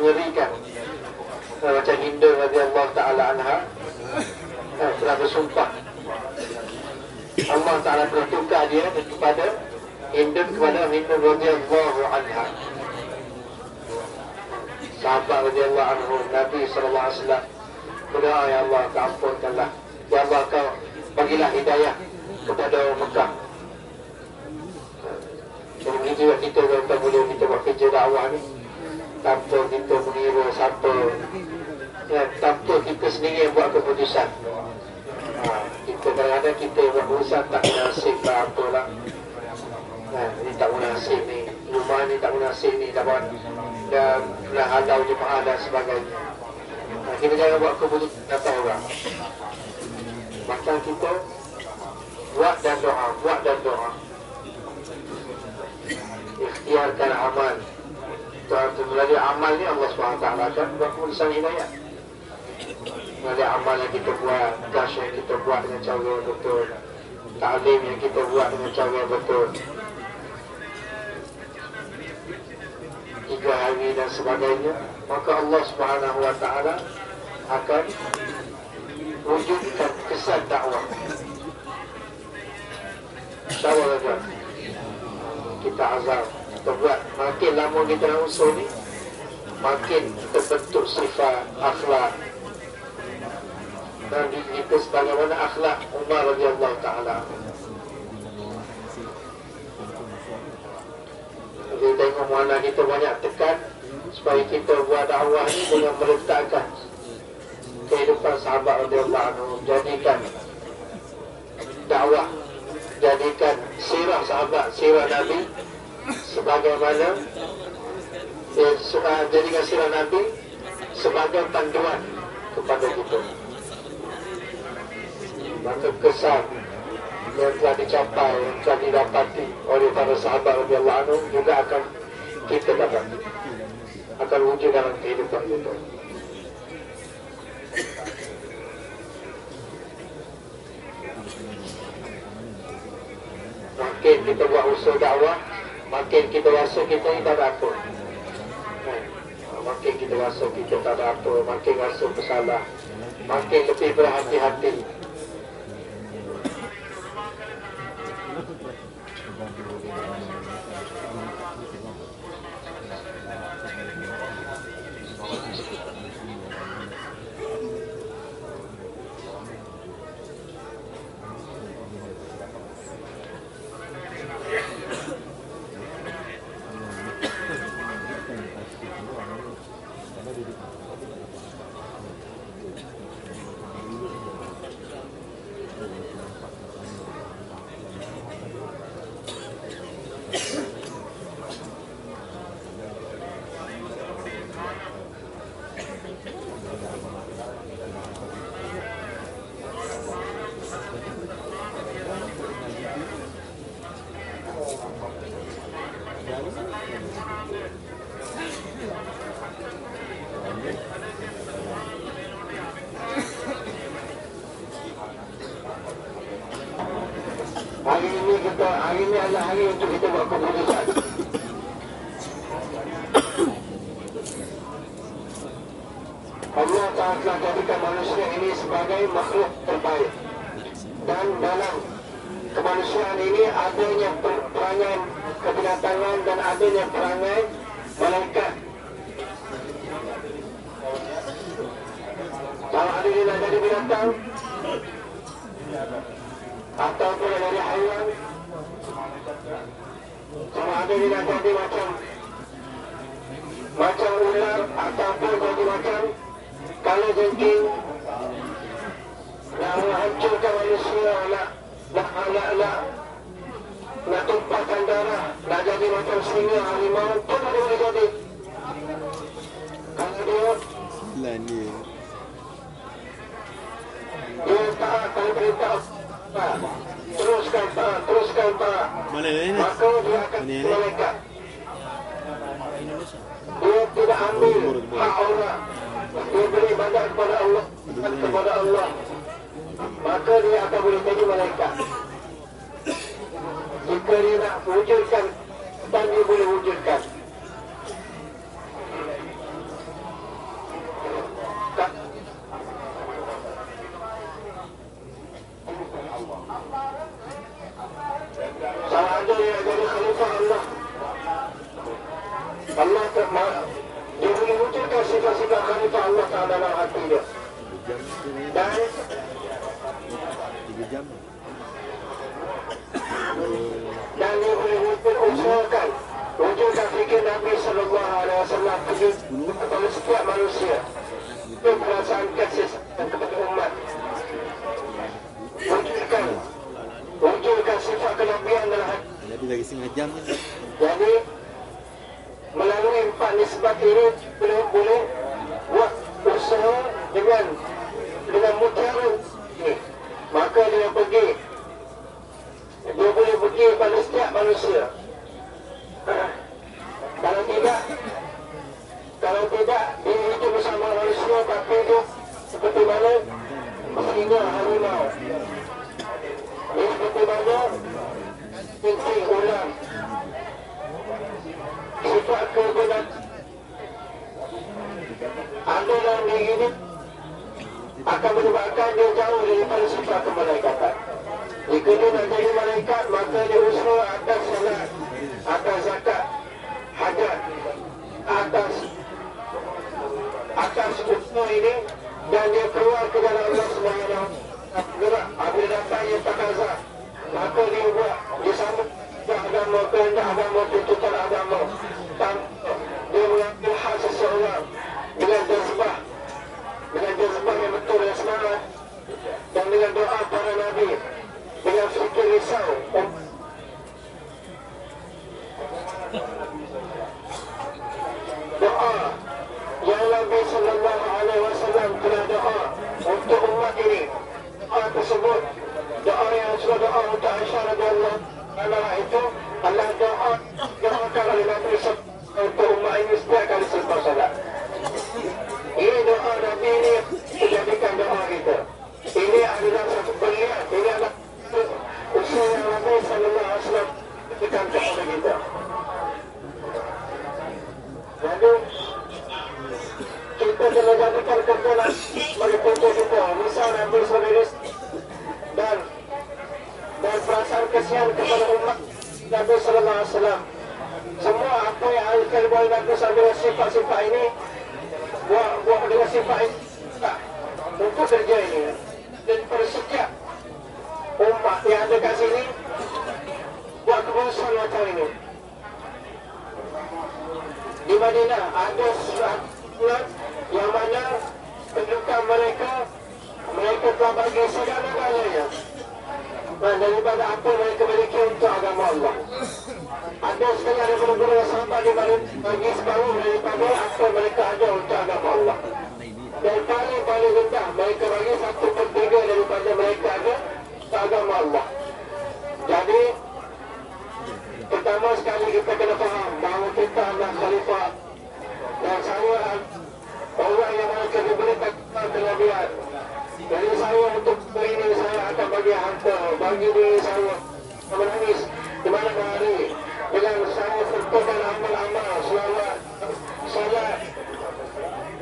mengerikan. Uh, macam Hindu radhiyallahu taala anha uh, pernah bersumpah. Allah taala pernah tukar dia kepada Hindu kepada Hindu radhiyallahu anha. Sahabat radhiyallahu anhu Nabi wasallam berdoa ya Allah kau ampunkanlah. Ya Allah kau bagilah hidayah kepada orang Mekah. Jadi begitu juga kita tuan boleh kita buat kerja dakwah ni tanpa kita mengira siapa. Ya, tanpa kita sendiri yang buat keputusan. Ha, kita kadang-kadang kita buat keputusan tak menasib tak apalah ha, ni tak menasib ni. Rumah ni tak menasib ni buat. Dan nak halau jemaah dan sebagainya. Ha, kita jangan buat keputusan atas orang maka kita buat dan doa buat dan doa. Ikhtiarkan amal Tuhan melalui amal ni Allah SWT akan buat keputusan hidayah. Melalui amal yang kita buat kash yang kita buat dengan cara betul ta'lim yang kita buat dengan cara betul. Tiga hari dan sebagainya maka Allah Subhanahu Wa Taala akan wujudkan kesan dakwah. InsyaAllah kita azam kita buat. Makin lama kita nak usul ni makin terbentuk sifat akhlak. Dan kita sebagaimana akhlak Umar radhiyallahu taala. Jadi tengok mana kita banyak tekan supaya kita buat dakwah ni dengan meletakkan kehidupan sahabat radhiyallahu anhu. Jadikan dakwah jadikan sirah sahabat sirah Nabi sebagaimana eh, jadikan sirah Nabi sebagai panduan kepada kita. Maka kesan yang telah dicapai yang telah didapati oleh para sahabat radhiyallahu anhu juga akan kita dapat. Akan wujud dalam kehidupan kita. Makin kita buat usaha dakwah makin kita rasa kita ni tak ada apa hmm. makin kita rasa kita tak ada apa makin rasa bersalah makin lebih berhati-hati Hari ini kita hari ini adalah hari untuk kita buat keputusan. Allah telah jadikan manusia ini sebagai makhluk terbaik. Dan dalam kemanusiaan ini adanya kebinatangan dan adanya perangai malaikat. Kalau ada yang jadi binatang, ataupun dari haiwan sama ada nak jadi macam macam ular ataupun jadi macam kalau jengking nak menghancurkan manusia nak nak nak nak nak tumpahkan darah nak jadi macam singa harimau pun boleh jadi kalau dia dia tak kalau perintah teruskan pak, teruskan pak. Mana ni? Maka dia akan Ini, ini. malaikat. Dia tidak ambil hak orang. Dia beri ibadat kepada Allah, kepada Allah. Maka dia akan boleh jadi malaikat beri nak wujudkan dan dia boleh wujudkan. Salah ada yang jadi khalifah Allah. Allah tak dia boleh wujudkan sifat-sifat khalifah Allah tak dalam hati dia. Dan dan dia boleh wujud usahakan wujudkan fikir Nabi Wasallam kepada setiap manusia itu perasaan kasih kepada umat wujudkan wujudkan sifat kenabian dalam hati Lebih lagi setengah jam jadi melalui empat nisbat ini boleh boleh buat usaha dengan dengan mutiara. Maka dia pergi pergi pada setiap manusia. Kalau tidak kalau tidak dia hidup bersama manusia tapi dia seperti mana singa harimau. Dia seperti mana cincin ulang sifat kebenaran ada dalam diri ini akan menyebabkan dia jauh daripada sifat kemalaikatan. Jika dia nak jadi malaikat, maka dia usaha atas salat, atas zakat, hajat, atas atas usaha ini dan dia keluar ke dalam dan perasaan kesian kepada umat Nabi Sallallahu Alaihi Wasallam. Semua apa yang akan boleh Nabi Sallallahu sifat-sifat ini buat buat dengan sifat ini tak untuk kerja ini dan pada setiap umat yang ada kat sini buat keberusahaan macam ini. Di Madinah ada surat yang mana kedudukan mereka mereka telah bagi segala-galanya dan daripada apa mereka miliki untuk agama Allah. Ada setengah daripada guru sahabat di balik bagi separuh daripada apa mereka ada untuk agama Allah. Dan paling-paling rendah mereka bagi satu per tiga daripada mereka ada untuk agama Allah. Jadi pertama sekali kita kena faham bahawa kita adalah khalifah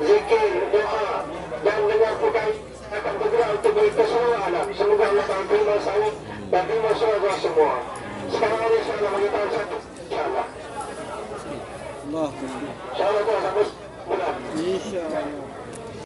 zikir, doa dan dengan kukai akan bergerak untuk beri semua anak. Semoga Allah berterima saya dan terima saya semua. Sekarang ini saya nak beritahu satu, insyaAllah. Allah. InsyaAllah tuan-tuan. InsyaAllah.